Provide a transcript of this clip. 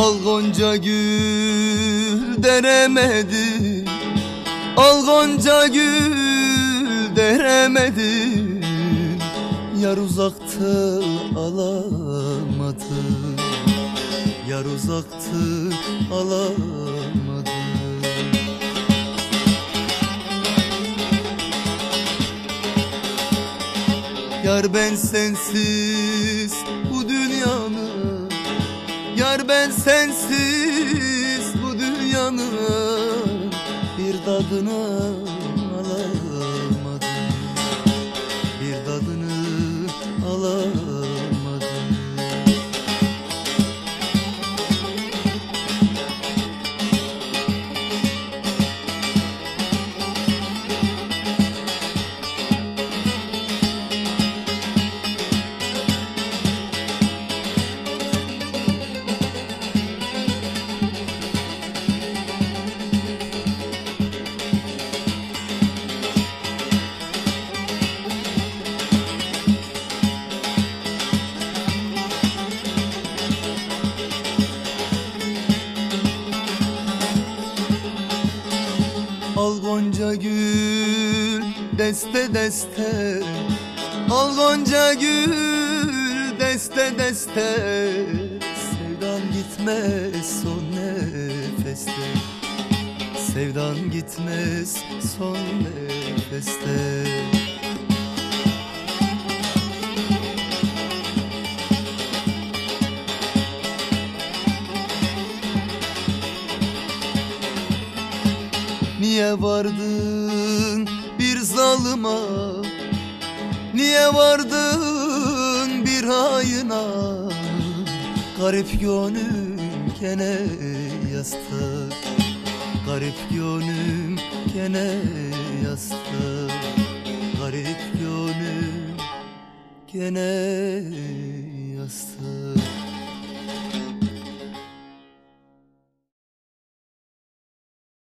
Al gonca gül deremedim Al gonca gül deremedim Yar uzaktı alamadım Yar uzaktı alamadım Yar ben sensiz Yar ben sensiz bu dünyanın Bir tadını alamadım deste deste. Al gonca gül deste deste. Sevdan gitmez son nefeste. Sevdan gitmez son nefeste Niye vardın bir zalıma? Niye vardın bir hayına Garip gönlüm gene yastık. Garip gönlüm gene yastık. Garip gönlüm gene yastık